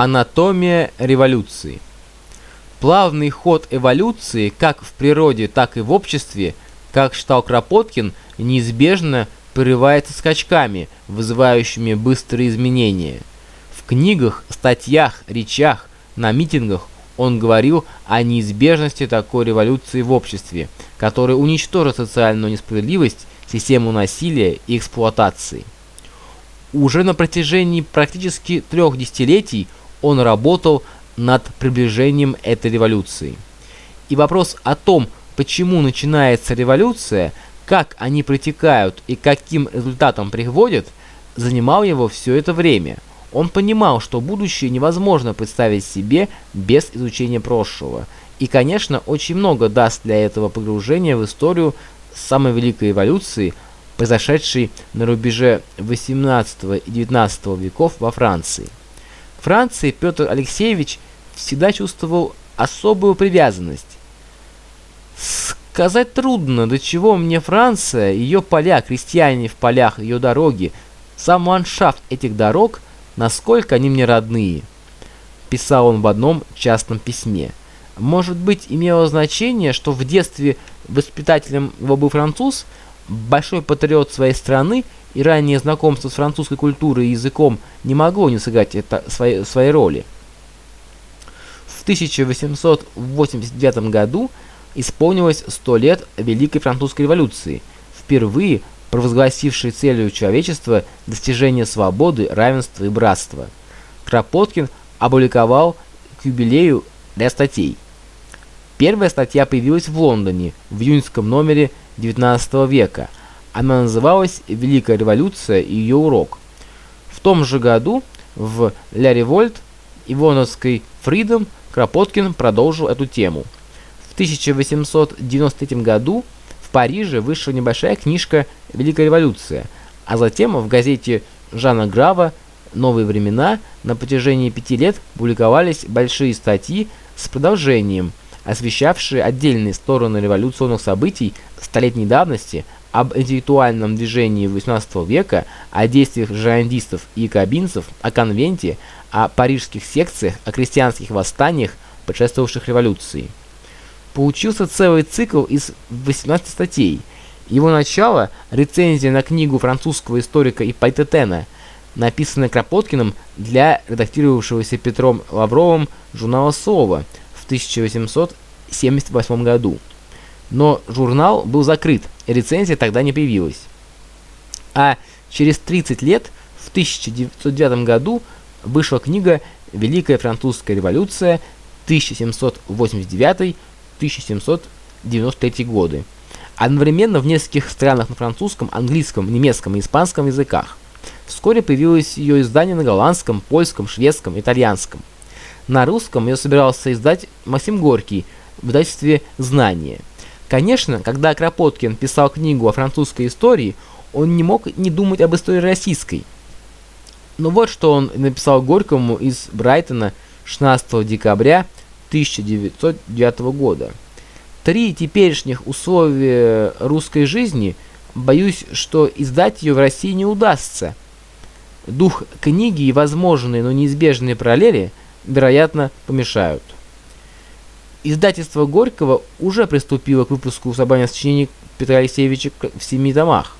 Анатомия революции. Плавный ход эволюции как в природе, так и в обществе, как считал Кропоткин, неизбежно прерывается скачками, вызывающими быстрые изменения. В книгах, статьях, речах, на митингах он говорил о неизбежности такой революции в обществе, которая уничтожит социальную несправедливость, систему насилия и эксплуатации. Уже на протяжении практически трех десятилетий он работал над приближением этой революции. И вопрос о том, почему начинается революция, как они протекают и каким результатом приводят, занимал его все это время. Он понимал, что будущее невозможно представить себе без изучения прошлого. И, конечно, очень много даст для этого погружения в историю самой великой эволюции, произошедшей на рубеже 18 и 19 веков во Франции. Франции Петр Алексеевич всегда чувствовал особую привязанность. Сказать трудно, до чего мне Франция, ее поля, крестьяне в полях, ее дороги, сам ландшафт этих дорог, насколько они мне родные. Писал он в одном частном письме. Может быть, имело значение, что в детстве воспитателем его был француз, большой патриот своей страны раннее знакомство с французской культурой и языком не могло не сыграть это своей, своей роли. В 1889 году исполнилось 100 лет Великой Французской революции, впервые провозгласившей целью человечества достижение свободы, равенства и братства. Кропоткин опубликовал к юбилею ряд статей. Первая статья появилась в Лондоне в июньском номере XIX века – она называлась «Великая революция и ее урок». В том же году в «Ля Револьт» Ивоновской «Фридом» Кропоткин продолжил эту тему. В 1893 году в Париже вышла небольшая книжка «Великая революция», а затем в газете Жана Грава «Новые времена» на протяжении пяти лет публиковались большие статьи с продолжением, освещавшие отдельные стороны революционных событий столетней давности – об интеллектуальном движении XVIII века, о действиях жирандистов и якобинцев, о конвенте, о парижских секциях, о крестьянских восстаниях, предшествовавших революции. Получился целый цикл из 18 статей. Его начало – рецензия на книгу французского историка Ипполита Тена, написанная Кропоткиным для редактировавшегося Петром Лавровым журнала «Слово» в 1878 году. Но журнал был закрыт, и рецензия тогда не появилась. А через 30 лет, в 1909 году, вышла книга «Великая французская революция 1789-1793 годы». Одновременно в нескольких странах на французском, английском, немецком и испанском языках. Вскоре появилось ее издание на голландском, польском, шведском, итальянском. На русском ее собирался издать Максим Горький в издательстве «Знание». Конечно, когда Кропоткин писал книгу о французской истории, он не мог не думать об истории российской. Но вот что он написал Горькому из Брайтона 16 декабря 1909 года. Три теперешних условия русской жизни, боюсь, что издать ее в России не удастся. Дух книги и возможные, но неизбежные параллели, вероятно, помешают. Издательство Горького уже приступило к выпуску собрания сочинений Петра Алексеевича в семи томах.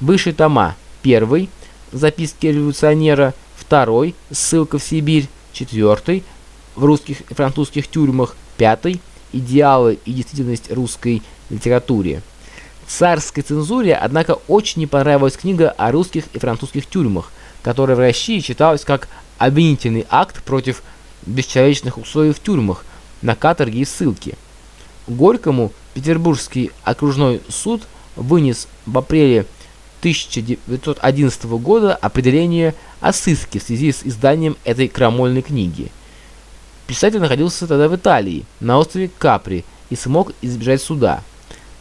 Высшие тома. Первый – записки революционера. Второй – ссылка в Сибирь. Четвертый – в русских и французских тюрьмах. Пятый – идеалы и действительность русской литературе. Царской цензуре, однако, очень не понравилась книга о русских и французских тюрьмах, которая в России читалась как обвинительный акт против бесчеловечных условий в тюрьмах, на каторги и ссылки. Горькому Петербургский окружной суд вынес в апреле 1911 года определение о сыске в связи с изданием этой крамольной книги. Писатель находился тогда в Италии, на острове Капри, и смог избежать суда.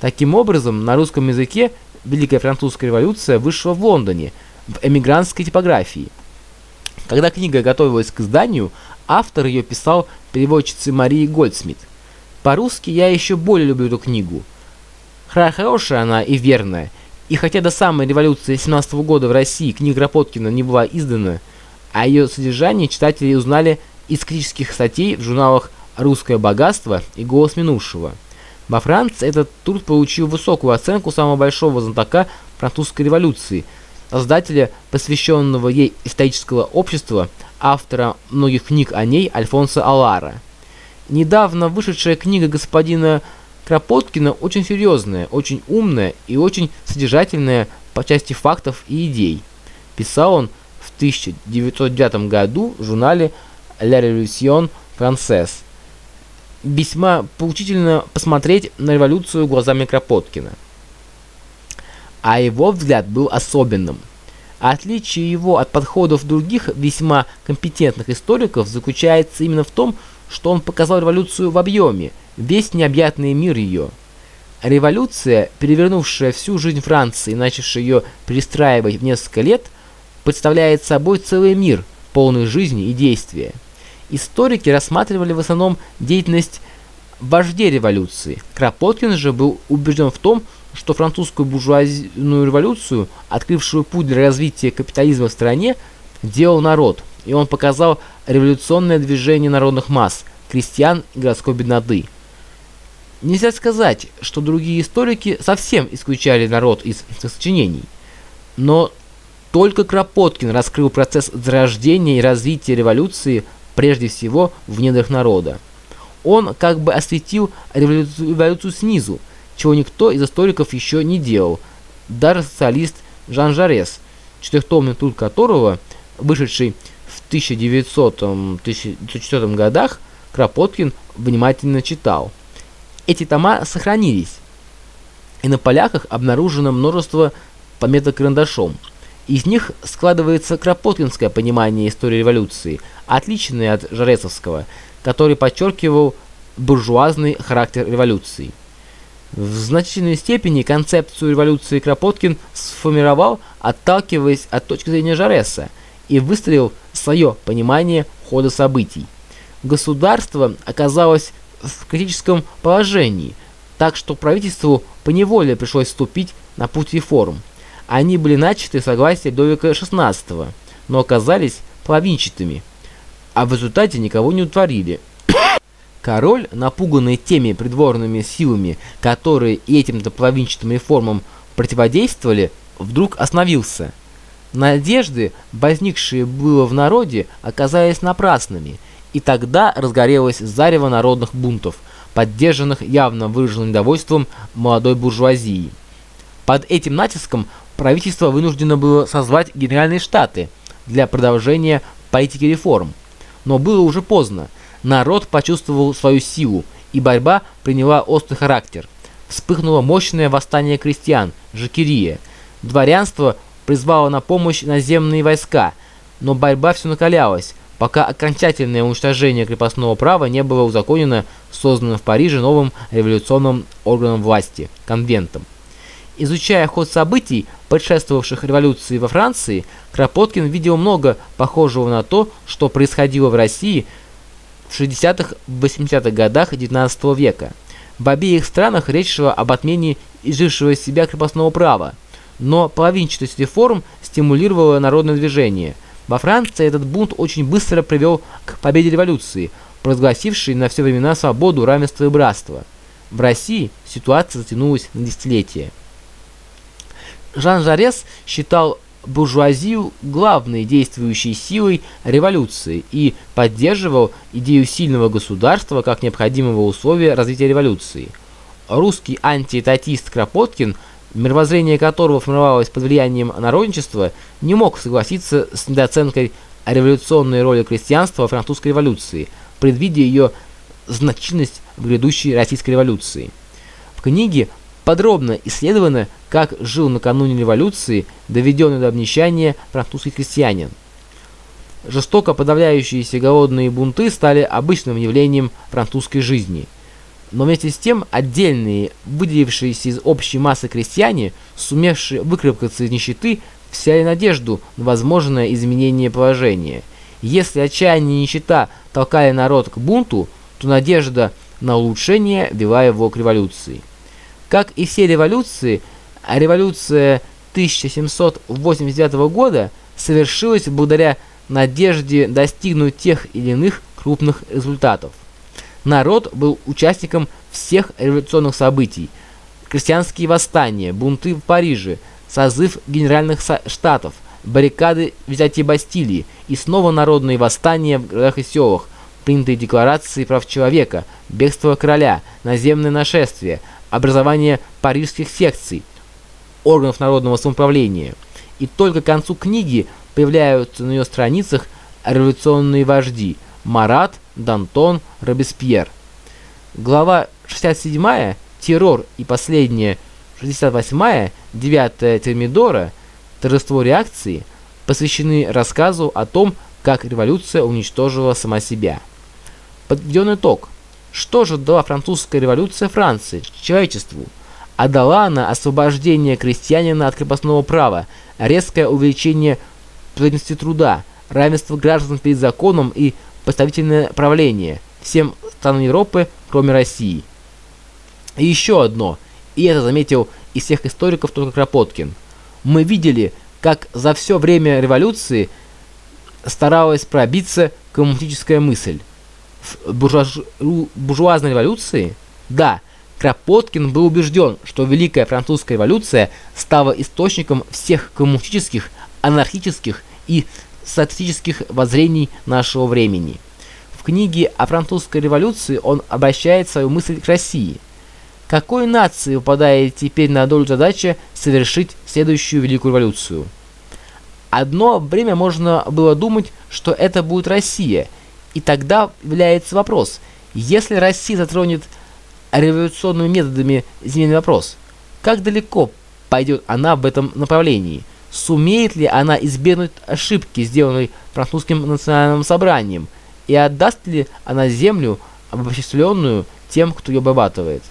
Таким образом, на русском языке Великая Французская революция вышла в Лондоне, в эмигрантской типографии. Когда книга готовилась к изданию, Автор ее писал переводчице Марии Гольдсмит. По-русски я еще более люблю эту книгу. Хорошая она и верная. И хотя до самой революции 17 -го года в России книга Кропоткина не была издана, О ее содержании читатели узнали из критических статей в журналах «Русское богатство» и «Голос минувшего». Во Франции этот труд получил высокую оценку самого большого знатока французской революции, создателя посвященного ей исторического общества, автора многих книг о ней Альфонса Алара. Недавно вышедшая книга господина Кропоткина очень серьезная, очень умная и очень содержательная по части фактов и идей. Писал он в 1909 году в журнале «La Révolution Française». Весьма поучительно посмотреть на революцию глазами Кропоткина. А его взгляд был особенным. Отличие его от подходов других весьма компетентных историков заключается именно в том, что он показал революцию в объеме, весь необъятный мир ее. Революция, перевернувшая всю жизнь Франции и начавшая ее перестраивать в несколько лет, представляет собой целый мир, полный жизни и действия. Историки рассматривали в основном деятельность вождей революции. Кропоткин же был убежден в том, что французскую буржуазную революцию, открывшую путь для развития капитализма в стране, делал народ, и он показал революционное движение народных масс, крестьян и городской бедноты. Нельзя сказать, что другие историки совсем исключали народ из сочинений, но только Кропоткин раскрыл процесс зарождения и развития революции прежде всего в недрах народа. Он как бы осветил революцию снизу, чего никто из историков еще не делал, даже социалист Жан Жарес, четырехтомный труд которого, вышедший в 1900-1904 годах, Кропоткин внимательно читал. Эти тома сохранились, и на поляках обнаружено множество пометок карандашом. Из них складывается кропоткинское понимание истории революции, отличное от Жаресовского, который подчеркивал буржуазный характер революции. В значительной степени концепцию революции Кропоткин сформировал, отталкиваясь от точки зрения Жареса, и выстроил свое понимание хода событий. Государство оказалось в критическом положении, так что правительству поневоле пришлось вступить на путь реформ. Они были начаты согласие Довика XVI, но оказались половинчатыми, а в результате никого не утворили. Король, напуганный теми придворными силами, которые этим-то реформам противодействовали, вдруг остановился. Надежды, возникшие было в народе, оказались напрасными, и тогда разгорелось зарево народных бунтов, поддержанных явно выраженным недовольством молодой буржуазии. Под этим натиском правительство вынуждено было созвать Генеральные Штаты для продолжения политики реформ. Но было уже поздно – Народ почувствовал свою силу, и борьба приняла острый характер. Вспыхнуло мощное восстание крестьян, Жакирия. Дворянство призвало на помощь наземные войска, но борьба все накалялась, пока окончательное уничтожение крепостного права не было узаконено созданным в Париже новым революционным органом власти – конвентом. Изучая ход событий, предшествовавших революции во Франции, Кропоткин видел много похожего на то, что происходило в России – в 60-80-х годах XIX века. В обеих странах речь шла об отмене изжившего себя крепостного права, но половинчатость реформ стимулировала народное движение. Во Франции этот бунт очень быстро привел к победе революции, провозгласившей на все времена свободу, равенство и братство. В России ситуация затянулась на десятилетия. Жан Жарес считал буржуазию главной действующей силой революции и поддерживал идею сильного государства как необходимого условия развития революции. Русский антиэтатист Кропоткин, мировоззрение которого формировалось под влиянием народничества, не мог согласиться с недооценкой революционной роли крестьянства во французской революции, предвидя ее значительность в грядущей российской революции. В книге подробно исследовано, как жил накануне революции, доведенный до обнищания французский крестьянин. Жестоко подавляющиеся голодные бунты стали обычным явлением французской жизни. Но вместе с тем отдельные, выделившиеся из общей массы крестьяне, сумевшие выкарабкаться из нищеты, вселяли надежду на возможное изменение положения. Если отчаяние и нищета толкали народ к бунту, то надежда на улучшение вела его к революции. Как и все революции, революция 1789 года совершилась благодаря надежде достигнуть тех или иных крупных результатов. Народ был участником всех революционных событий. Крестьянские восстания, бунты в Париже, созыв генеральных штатов, баррикады взятия Бастилии и снова народные восстания в городах и селах, принятые декларации прав человека, бегство короля, наземное нашествие, образование парижских секций, органов народного самоуправления. И только к концу книги появляются на ее страницах революционные вожди Марат, Дантон, Робеспьер. Глава 67 «Террор» и последняя 68 9 Термидора «Торжество реакции» посвящены рассказу о том, как революция уничтожила сама себя. Подведен итог. Что же дала французская революция Франции, человечеству? А дала она освобождение крестьянина от крепостного права, резкое увеличение производительности труда, равенство граждан перед законом и представительное правление всем странам Европы, кроме России. И еще одно, и это заметил из всех историков только Кропоткин. Мы видели, как за все время революции старалась пробиться коммунистическая мысль. Буржуазной революции, да, Кропоткин был убежден, что Великая Французская революция стала источником всех коммунистических, анархических и социалистических воззрений нашего времени. В книге о французской революции он обращает свою мысль к России. Какой нации выпадает теперь на долю задача совершить следующую великую революцию? Одно время можно было думать, что это будет Россия, и тогда является вопрос, если Россия затронет революционными методами земельный вопрос, как далеко пойдет она в этом направлении – сумеет ли она избегнуть ошибки, сделанной французским национальным собранием, и отдаст ли она землю, обобщенную тем, кто ее обрабатывает.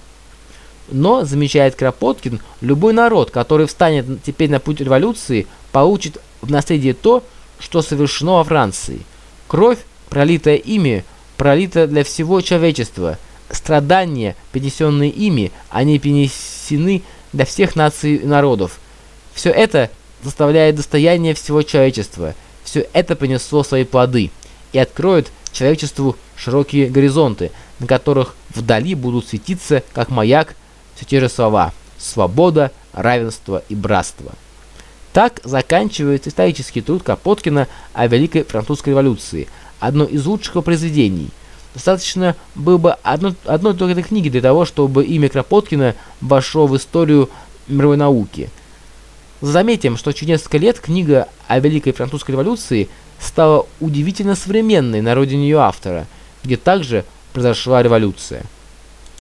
Но, замечает Кропоткин, любой народ, который встанет теперь на путь революции, получит в наследие то, что совершено во Франции. Кровь, пролитая ими, пролита для всего человечества. Страдания, перенесенные ими, они перенесены для всех наций и народов. Все это заставляет достояние всего человечества. Все это принесло свои плоды и откроет человечеству широкие горизонты, на которых вдали будут светиться, как маяк, все те же слова «свобода», «равенство» и «братство». Так заканчивается исторический труд Капоткина о Великой Французской революции, одно из лучших произведений. Достаточно было бы одной, одной только этой книги для того, чтобы имя Кропоткина вошло в историю мировой науки – Заметим, что через несколько лет книга о Великой Французской революции стала удивительно современной на родине ее автора, где также произошла революция.